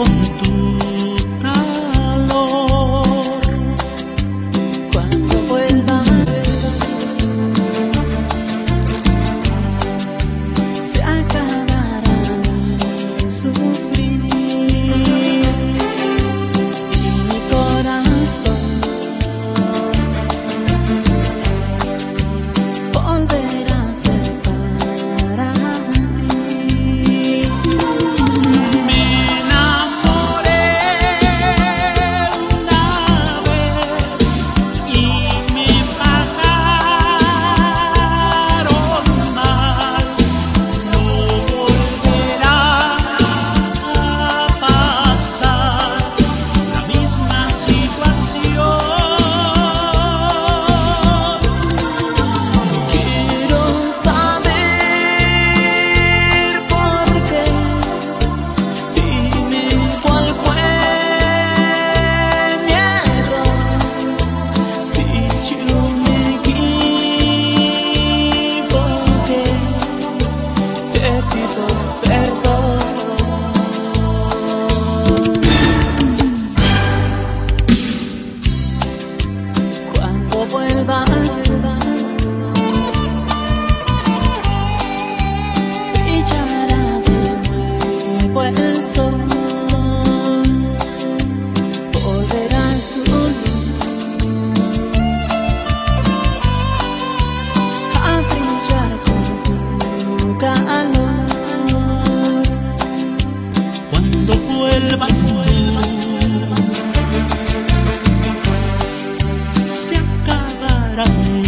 con tu calor. Cuando vuelvas se acabará sufrir. luz. vuelvas, vuelvas, vuelvas. Se acabarán